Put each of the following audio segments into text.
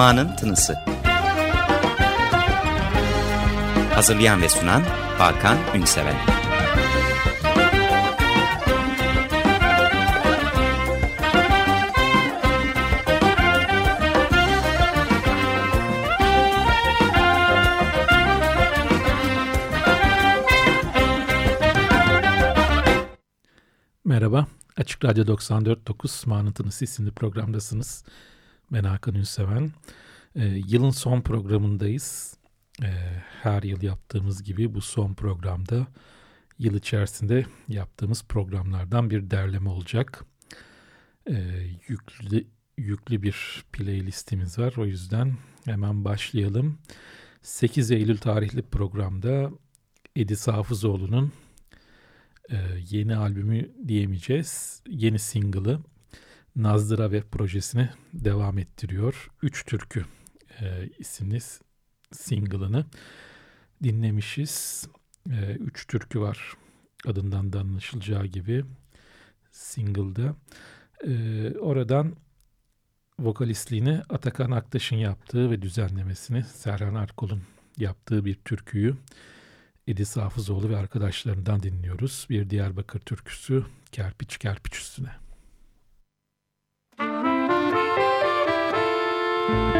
Ma'nın Tınısı. Hazırlayan ve sunan Hakan Ünseven. Merhaba, Açık Radyo 94.9 Manıtınız isimli programdasınız. Ben Hakan Ünseven. Ee, yılın son programındayız. Ee, her yıl yaptığımız gibi bu son programda yıl içerisinde yaptığımız programlardan bir derleme olacak. Ee, yüklü, yüklü bir playlistimiz var. O yüzden hemen başlayalım. 8 Eylül tarihli programda Edis Hafızoğlu'nun e, yeni albümü diyemeyeceğiz. Yeni single'ı Nazdıra Web projesini devam ettiriyor. Üç Türkü e, isimli single'ını dinlemişiz. E, üç türkü var adından da anlaşılacağı gibi single'da. E, oradan vokalistliğini Atakan Aktaş'ın yaptığı ve düzenlemesini Serhan Arkol'un yaptığı bir türküyü Edis Hafızoğlu ve arkadaşlarından dinliyoruz. Bir Diyarbakır türküsü Kerpiç Kerpiç Üstüne. Kerpiç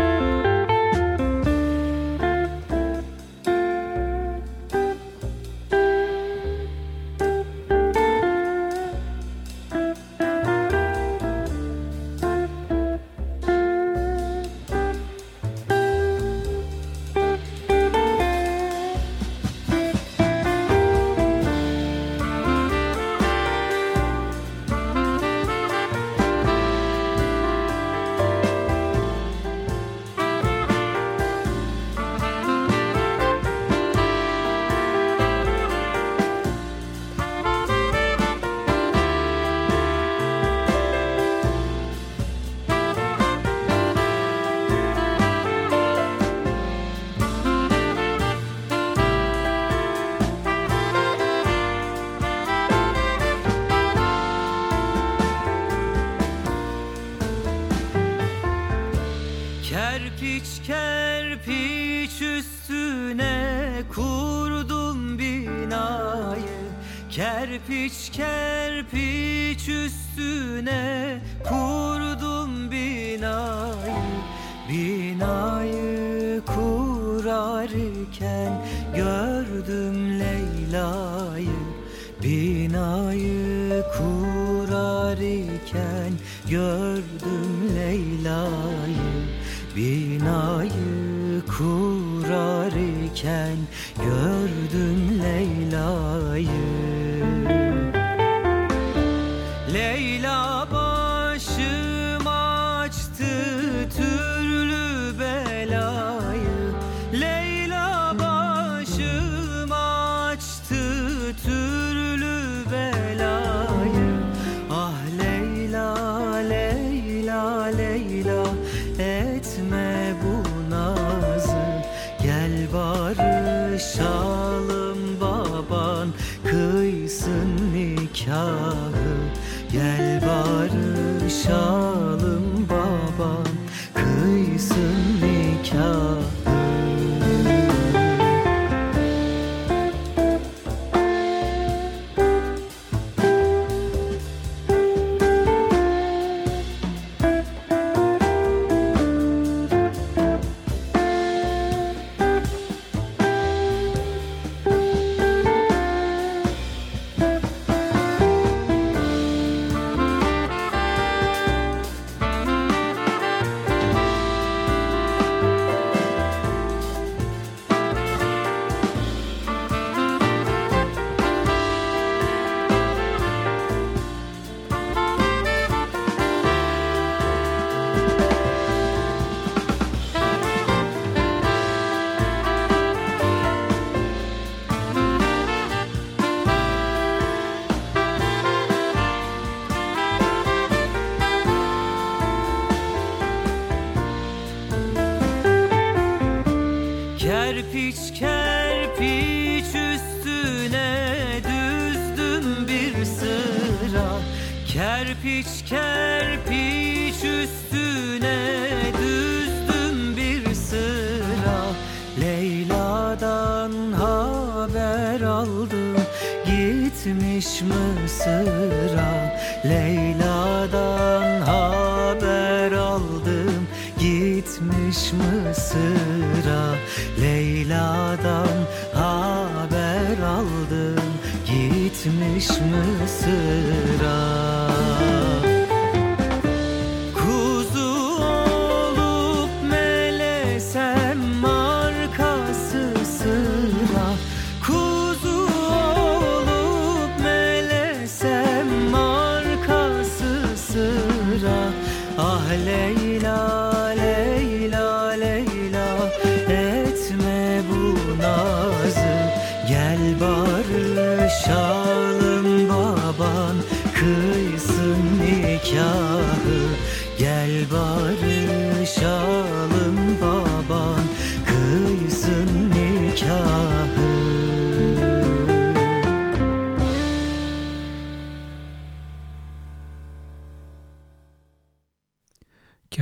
gitmiş Mısır'a. Leyla'dan haber aldım. Gitmiş Mısır'a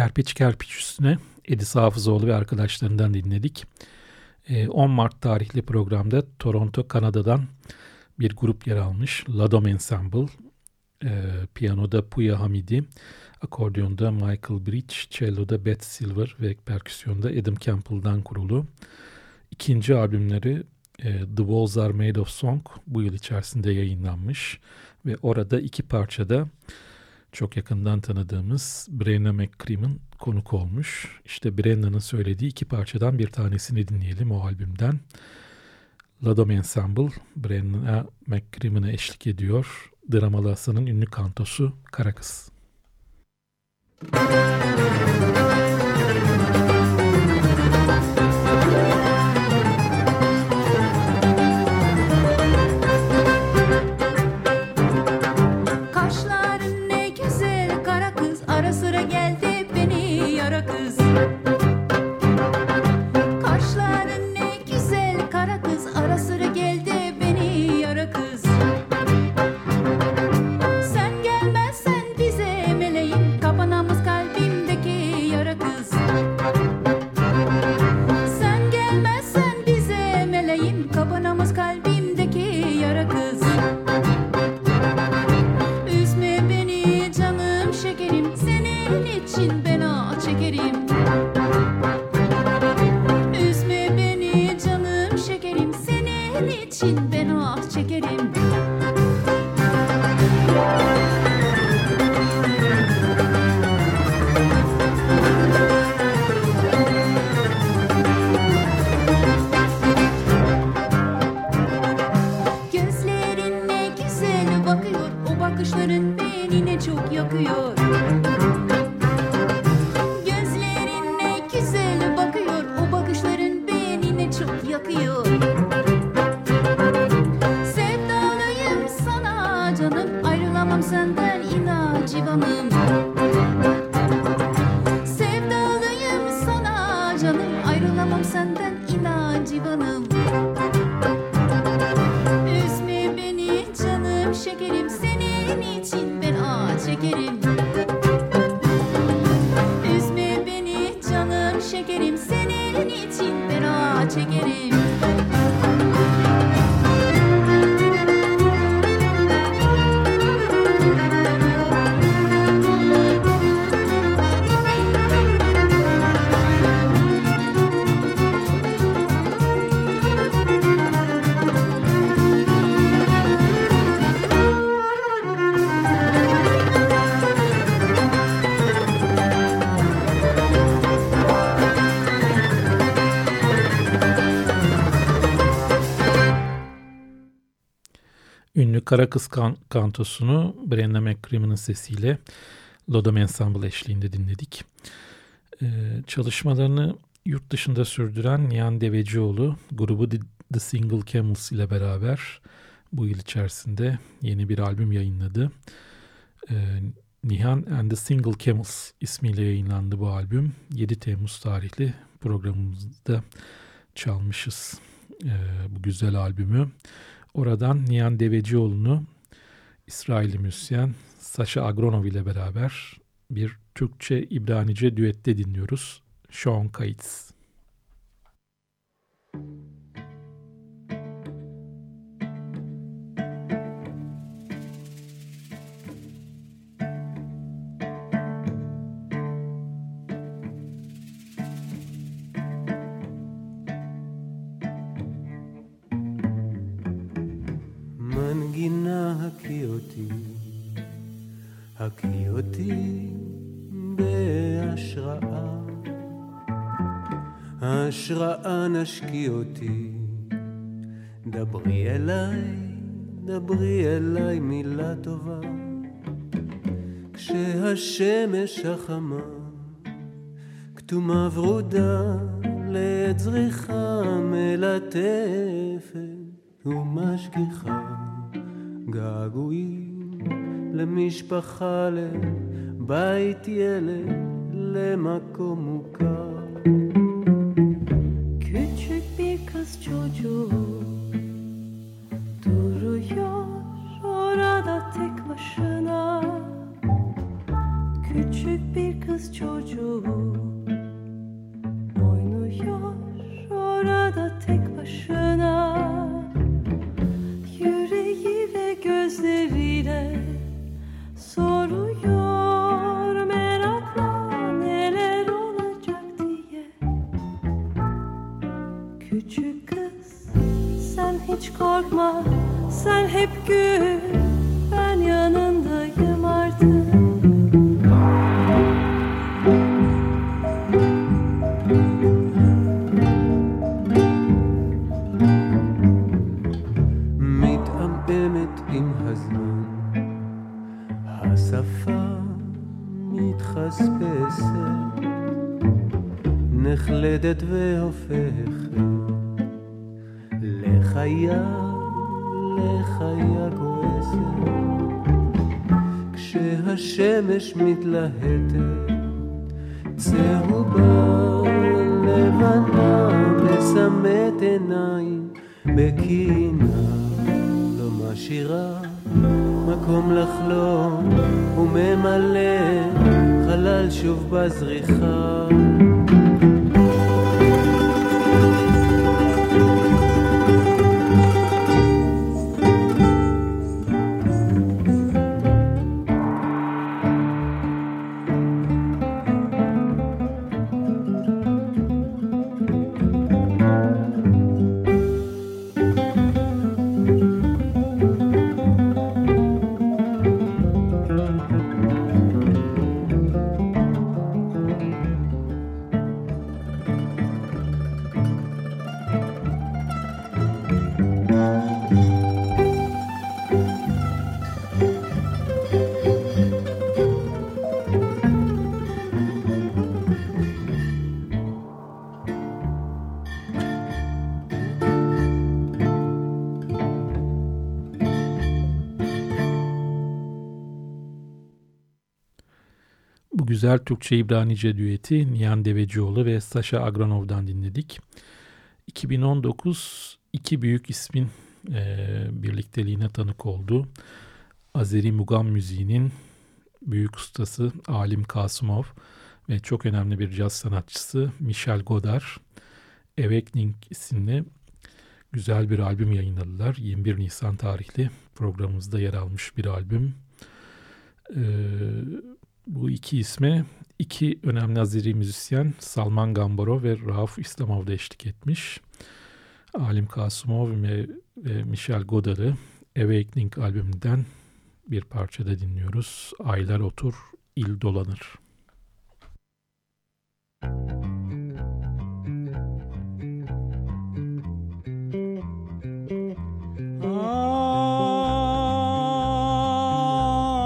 Kerpiç Kerpiç üstüne Edis Hafızoğlu ve arkadaşlarından dinledik. 10 ee, Mart tarihli programda Toronto, Kanada'dan bir grup yer almış. Ladom Ensemble. Ee, piyanoda Puya Hamidi, akordiyonda Michael Bridge, cello'da Beth Silver ve perküsyonda Adam Campbell'dan kurulu. İkinci albümleri e, The Walls Are Made of Song bu yıl içerisinde yayınlanmış ve orada iki parçada çok yakından tanıdığımız Brenna McCrimmon konuk olmuş. İşte Brenna'nın söylediği iki parçadan bir tanesini dinleyelim o albümden. Ladom Ensemble, Brenna McCrimmon'a eşlik ediyor. Dramalı Hasan'ın ünlü kantosu Karakız. Müzik Kara Kız kan kantosunu Brenna McCrimmon'ın sesiyle Lodom Ensemble eşliğinde dinledik. Ee, çalışmalarını yurt dışında sürdüren Nihan Devecioğlu grubu The, Single Camels ile beraber bu yıl içerisinde yeni bir albüm yayınladı. Ee, Nihan and the Single Camels ismiyle yayınlandı bu albüm. 7 Temmuz tarihli programımızda çalmışız e, bu güzel albümü. Oradan Nihan Devecioğlu'nu İsrailli müzisyen Saşa Agronov ile beraber bir Türkçe-İbranice düette dinliyoruz. Sean Kites. Thank you. הקיא אותי בהשראה. השראה נשקי אותי, דברי אליי, דברי אליי מילה טובה. כשהשמש החמה, כתומה ורודה, לעת זריחה מלטפת ומשגיחה געגועים למשפחה, לבית ילד, למקום מוכר. Küçük bir kız çocuğu duruyor orada tek başına. Küçük bir kız çocuğu oynuyor orada tek başına. Yüreği ve gözleriyle soruyor merakla neler olacak diye. Küçük kız sen hiç korkma sen hep gül ben yanındayım artık. נחלדת והופכת. לחיה, לחיה כועסת, כשהשמש מתלהטת, צהובה לבנה מסמת עיניים בקינה לא משאירה מקום לחלום וממלא חלל שוב בזריחה Güzel Türkçe-İbranice düeti Nihan Devecioğlu ve Sasha Agronov'dan dinledik. 2019 iki büyük ismin e, birlikteliğine tanık oldu. Azeri Mugam müziğinin büyük ustası Alim Kasımov ve çok önemli bir caz sanatçısı Michel Godard Awakening isimli güzel bir albüm yayınladılar. 21 Nisan tarihli programımızda yer almış bir albüm. Ee, bu iki isme iki önemli Azeri müzisyen Salman Gambaro ve Rauf İslamov da eşlik etmiş. Alim Kasımov ve, ve Michel Godard'ı Awakening albümünden bir parçada dinliyoruz. Aylar otur, il dolanır.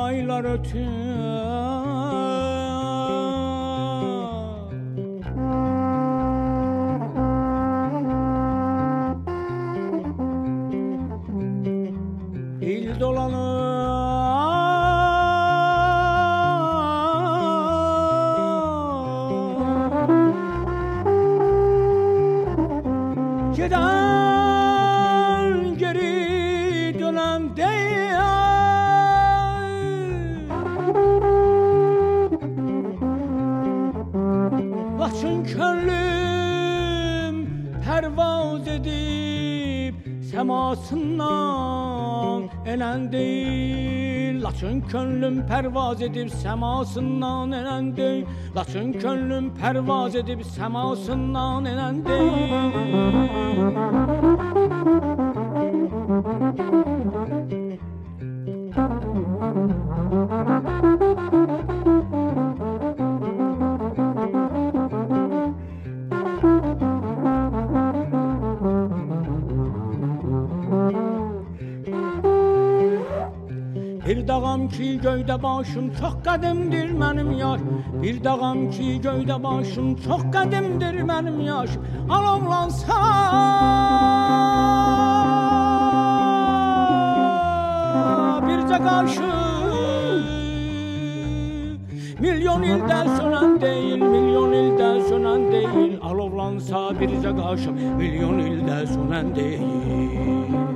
Aylar ötür semasından enen değil. Laçın könlüm pervaz edip semasından enen değil. Laçın könlüm pervaz edip semasından enen değil başım çok qədimdir benim yaş. Bir dağam ki göyde başım çok qədimdir benim yaş. Alovlansa bircə qarşı Milyon ildə sönən deyil, milyon ildə sönən deyil Alovlansa bircə qaşım, milyon ildə sönən deyil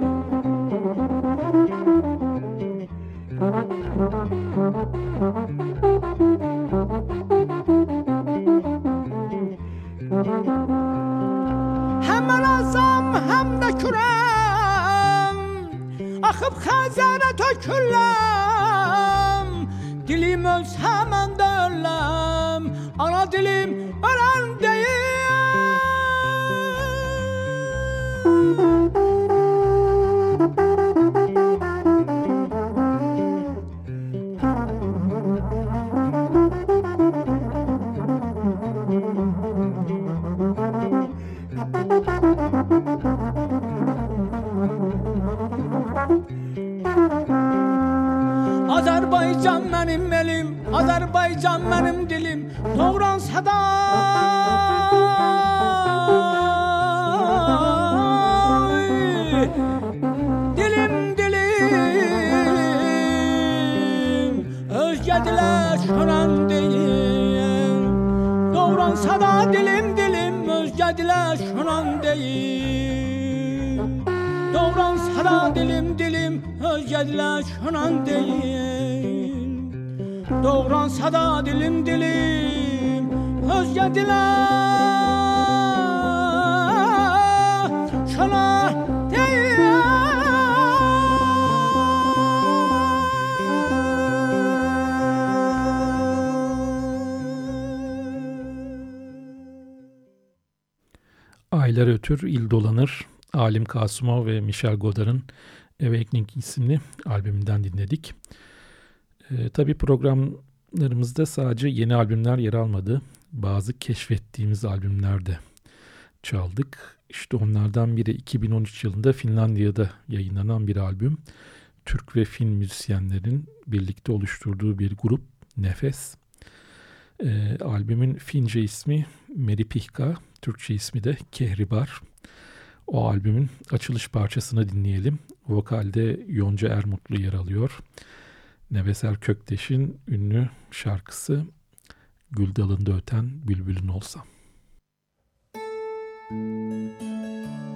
Aylar ötür, il dolanır. Alim Kasımov ve Michel Godard'ın Awakening isimli albümünden dinledik. Ee, tabii programlarımızda sadece yeni albümler yer almadı. Bazı keşfettiğimiz albümler de çaldık. İşte onlardan biri 2013 yılında Finlandiya'da yayınlanan bir albüm. Türk ve Fin müzisyenlerin birlikte oluşturduğu bir grup Nefes. Ee, albümün Fince ismi Meripihka, Türkçe ismi de Kehribar. O albümün açılış parçasını dinleyelim. Vokalde Yonca Ermutlu yer alıyor. Neveser Kökteş'in ünlü şarkısı Gül dalında öten bülbülün olsa. Müzik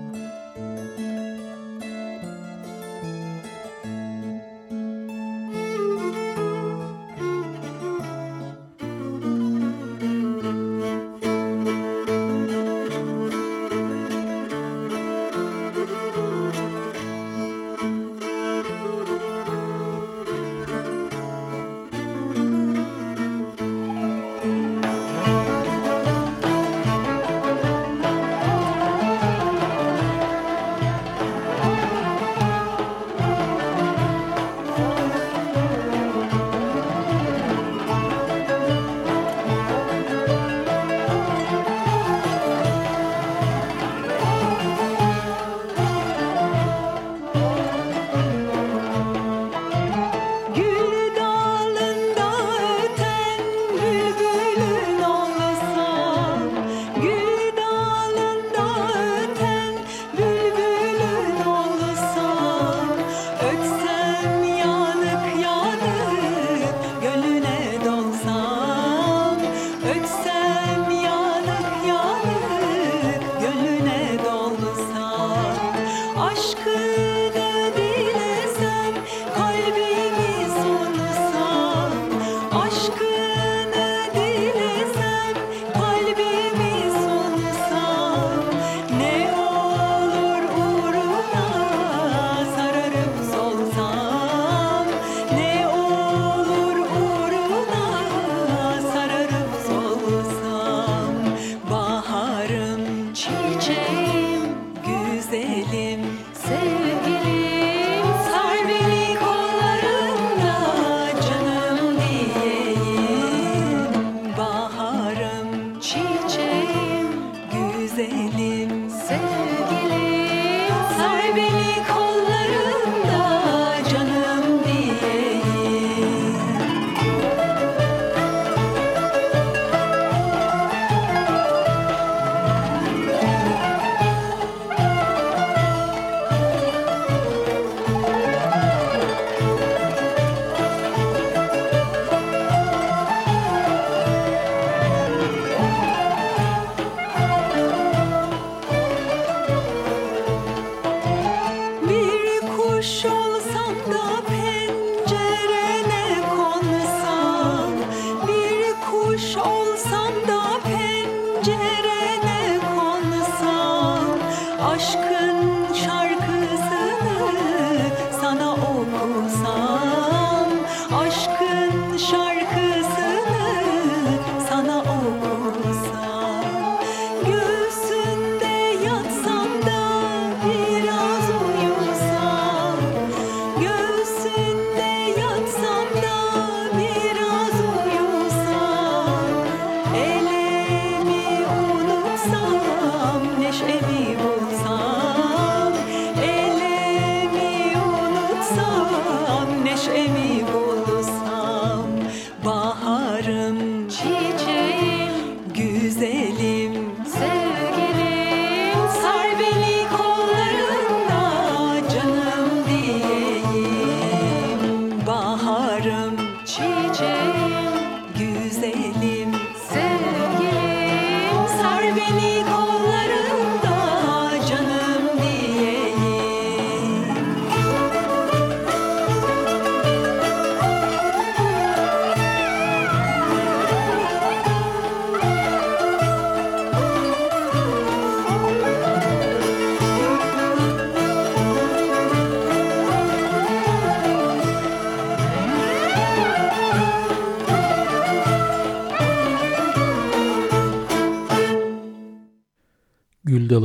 手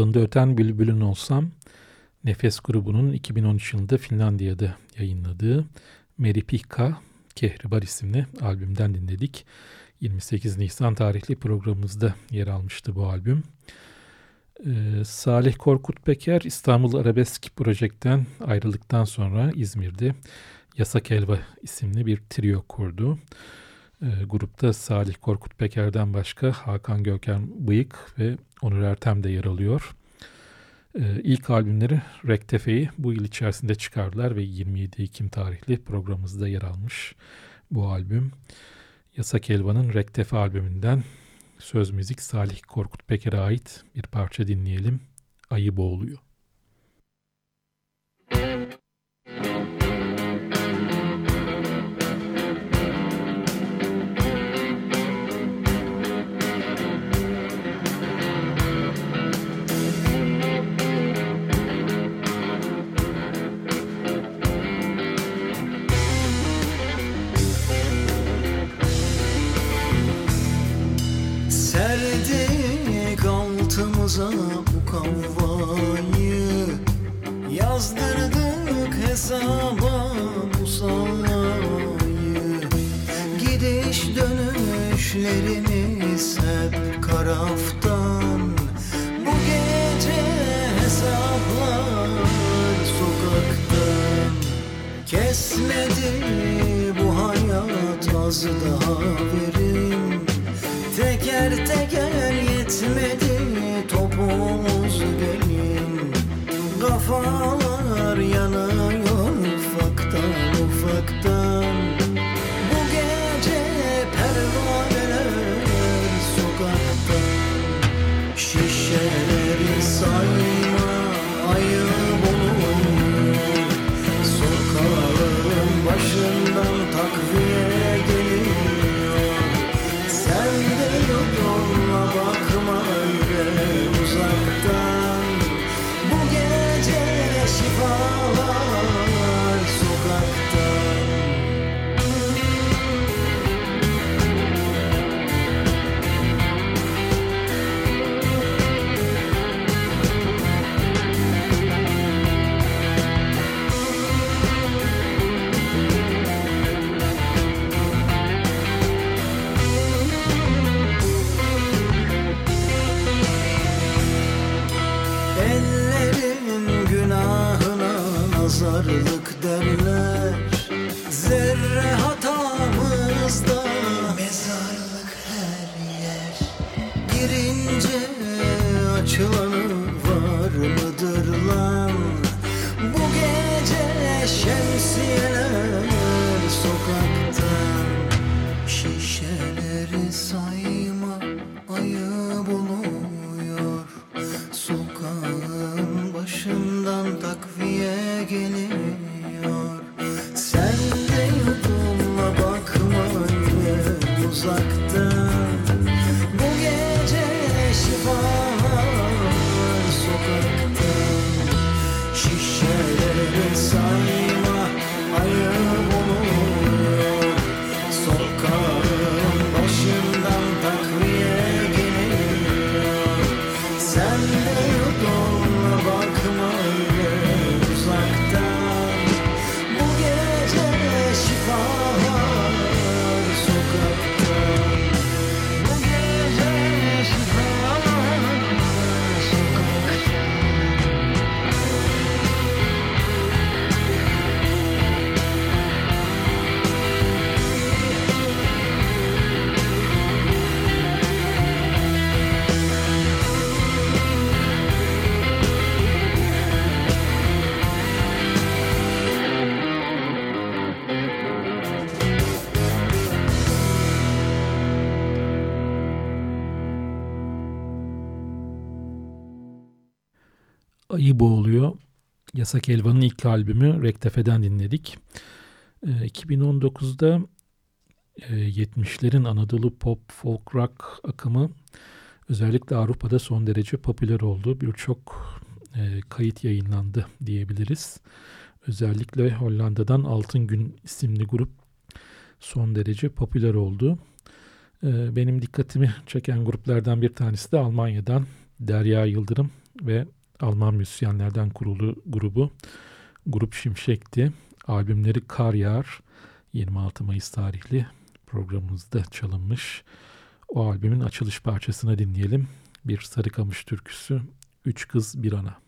Gül dalında öten bülbülün olsam Nefes grubunun 2013 yılında Finlandiya'da yayınladığı Meripikka Kehribar isimli albümden dinledik. 28 Nisan tarihli programımızda yer almıştı bu albüm. Ee, Salih Korkut Peker İstanbul Arabesk Projek'ten ayrıldıktan sonra İzmir'de Yasak Elva isimli bir trio kurdu. Ee, grupta Salih Korkut Peker'den başka Hakan Gökhan Bıyık ve Onur Ertem de yer alıyor. Ee, ilk albümleri Rektefe'yi bu yıl içerisinde çıkardılar ve 27 Ekim tarihli programımızda yer almış bu albüm. Yasak Elvan'ın Rektefe albümünden söz müzik Salih Korkut Peker'e ait bir parça dinleyelim. Ayı boğuluyor. Hesaba bu sayı Gidiş dönüşlerimiz hep karaftan. Bu gece hesaplar sokaktan Kesmedi bu hayat az daha verin. Teker teker yetmedi topumuz gelin you should. Ayı Boğuluyor. Yasak Elvan'ın ilk albümü Rektefe'den dinledik. 2019'da 70'lerin Anadolu pop, folk rock akımı özellikle Avrupa'da son derece popüler oldu. Birçok kayıt yayınlandı diyebiliriz. Özellikle Hollanda'dan Altın Gün isimli grup son derece popüler oldu. Benim dikkatimi çeken gruplardan bir tanesi de Almanya'dan Derya Yıldırım ve Alman müzisyenlerden kurulu grubu Grup Şimşek'ti. Albümleri Kar Yağar 26 Mayıs tarihli programımızda çalınmış. O albümün açılış parçasını dinleyelim. Bir Sarıkamış türküsü, Üç Kız Bir Ana.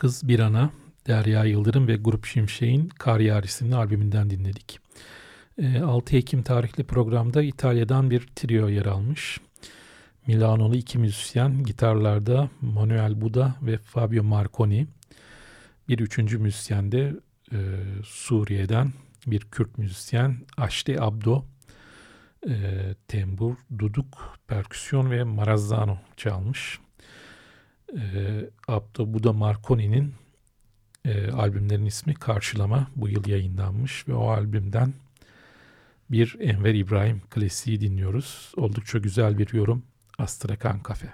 Kız Bir Ana, Derya Yıldırım ve Grup Şimşek'in Kar Yar isimli albümünden dinledik. 6 Ekim tarihli programda İtalya'dan bir trio yer almış. Milanolu iki müzisyen, gitarlarda Manuel Buda ve Fabio Marconi. Bir üçüncü müzisyen de e, Suriye'den bir Kürt müzisyen Aşti Abdo. E, tembur, duduk, perküsyon ve marazano çalmış. E, Abdo Buda Marconi'nin e, albümlerin ismi Karşılama bu yıl yayınlanmış ve o albümden bir Enver İbrahim klasiği dinliyoruz. Oldukça güzel bir yorum Astrakan Kafe.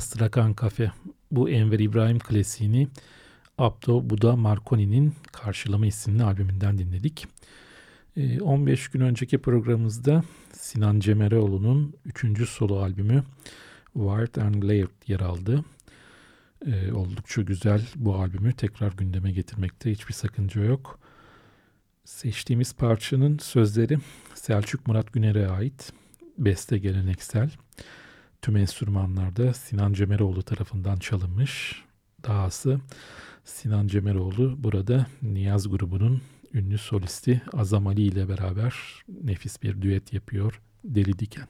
Astrakan Kafe. Bu Enver İbrahim klasiğini Abdo Buda Marconi'nin Karşılama isimli albümünden dinledik. 15 ee, gün önceki programımızda Sinan Cemeroğlu'nun 3. solo albümü Wired and Layered yer aldı. Ee, oldukça güzel bu albümü tekrar gündeme getirmekte hiçbir sakınca yok. Seçtiğimiz parçanın sözleri Selçuk Murat Güner'e ait. Beste geleneksel. Tüm enstrümanlarda Sinan Cemeroğlu tarafından çalınmış. Dahası Sinan Cemeroğlu burada Niyaz grubunun ünlü solisti Azam Ali ile beraber nefis bir düet yapıyor Deli Diken.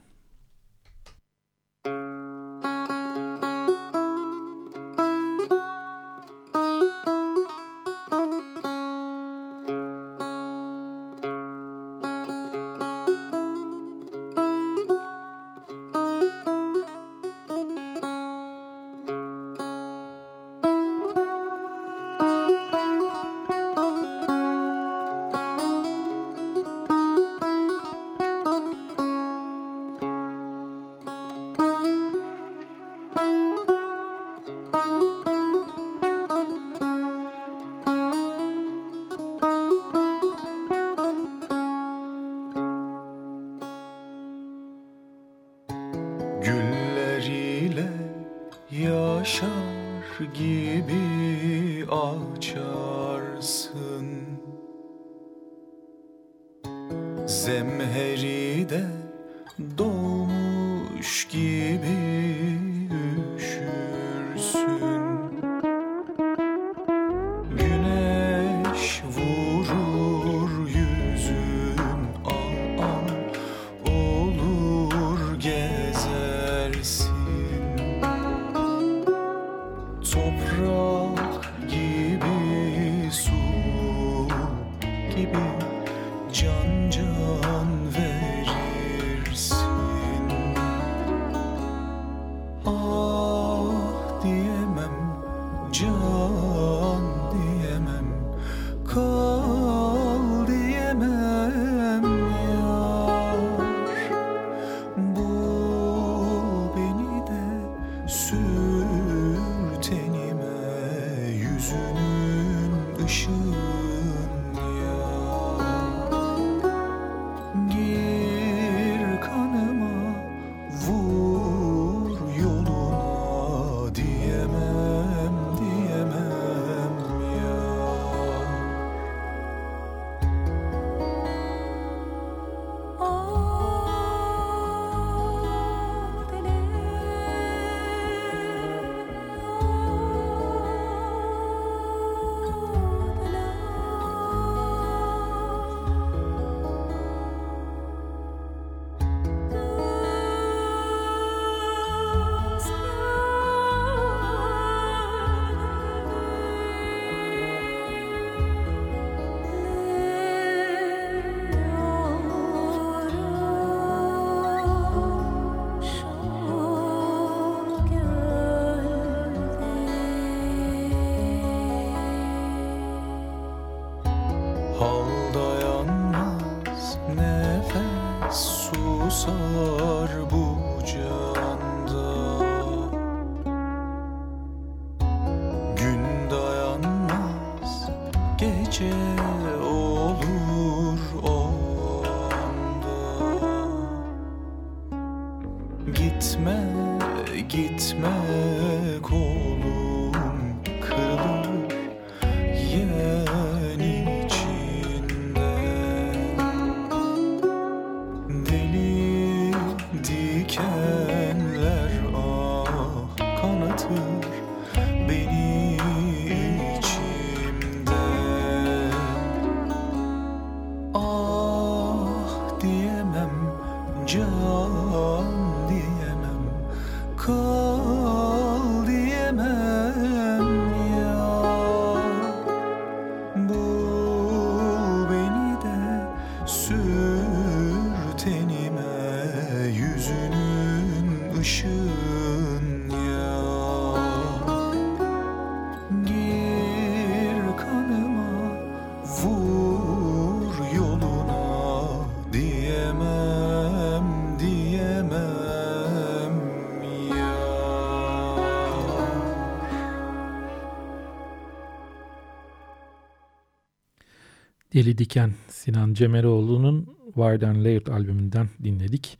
Deli Diken Sinan Cemeroğlu'nun Wired and albümünden dinledik.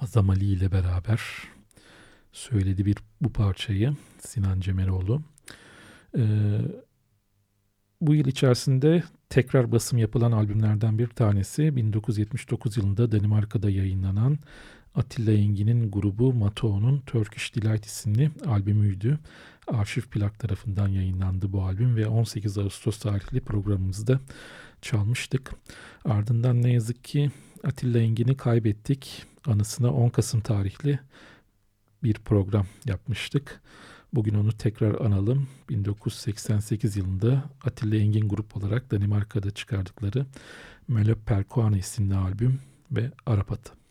Azam Ali ile beraber söyledi bir bu parçayı Sinan Cemeroğlu. Ee, bu yıl içerisinde tekrar basım yapılan albümlerden bir tanesi 1979 yılında Danimarka'da yayınlanan Atilla Engin'in grubu Mato'nun Turkish Delight isimli albümüydü. Arşiv plak tarafından yayınlandı bu albüm ve 18 Ağustos tarihli programımızda çalmıştık. Ardından ne yazık ki Atilla Engin'i kaybettik. Anısına 10 Kasım tarihli bir program yapmıştık. Bugün onu tekrar analım. 1988 yılında Atilla Engin grup olarak Danimarka'da çıkardıkları Melop Perkuane isimli albüm ve Arap Atı.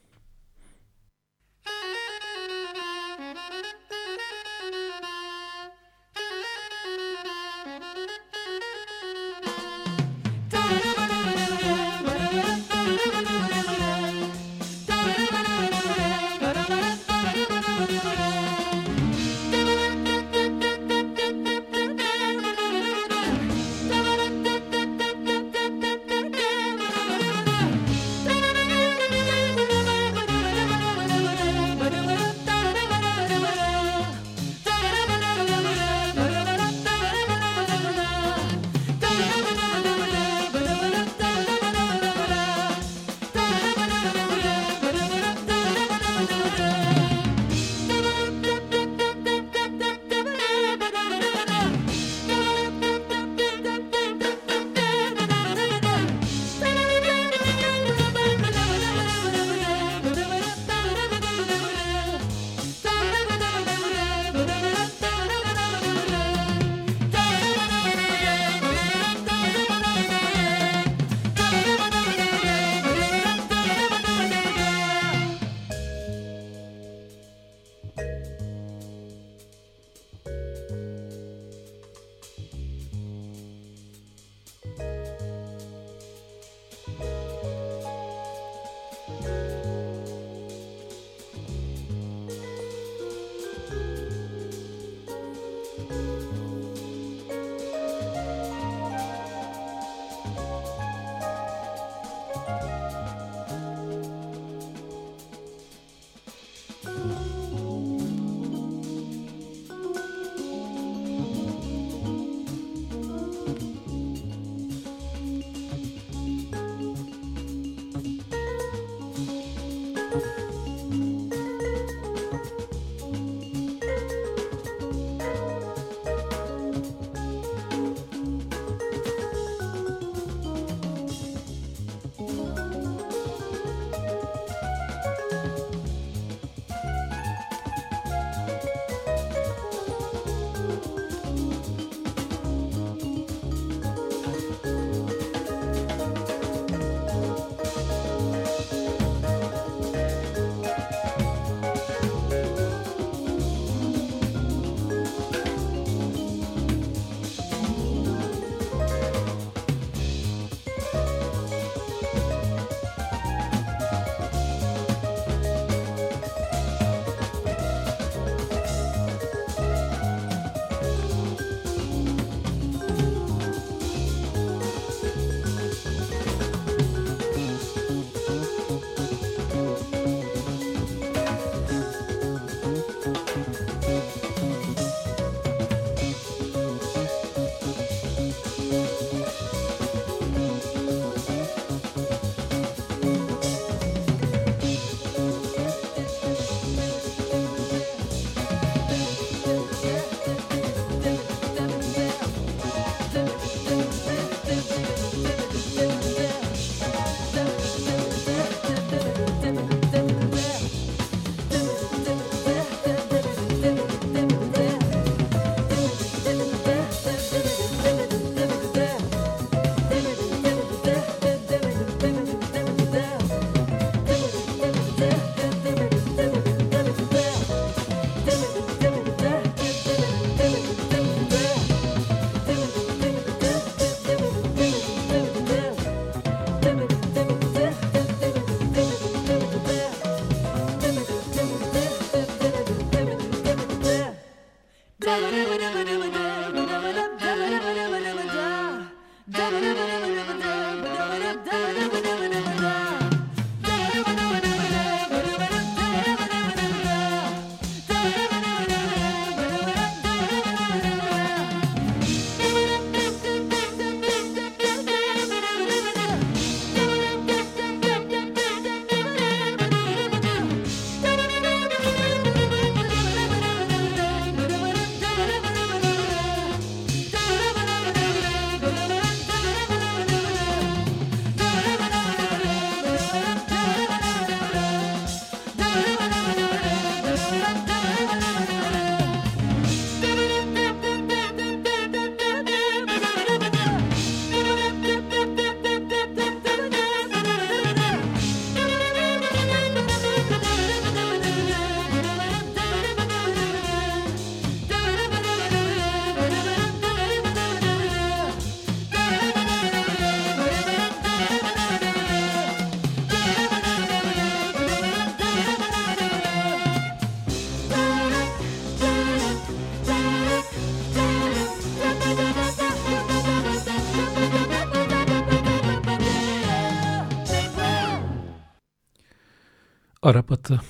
Arap Atı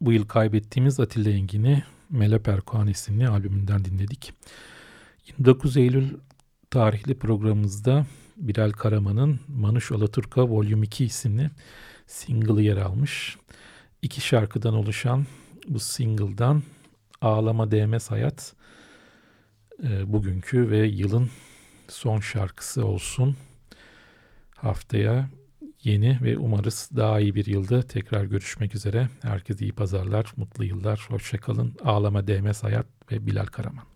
bu yıl kaybettiğimiz Atilla Engin'i Meleperkuan isimli albümünden dinledik. 29 Eylül tarihli programımızda Bilal Karaman'ın Manuş Alaturka Volume 2 isimli single'ı yer almış. İki şarkıdan oluşan bu single'dan Ağlama Değmez Hayat e, bugünkü ve yılın son şarkısı olsun. Haftaya yeni ve umarız daha iyi bir yılda tekrar görüşmek üzere. Herkese iyi pazarlar, mutlu yıllar, hoşçakalın. Ağlama Değmez Hayat ve Bilal Karaman.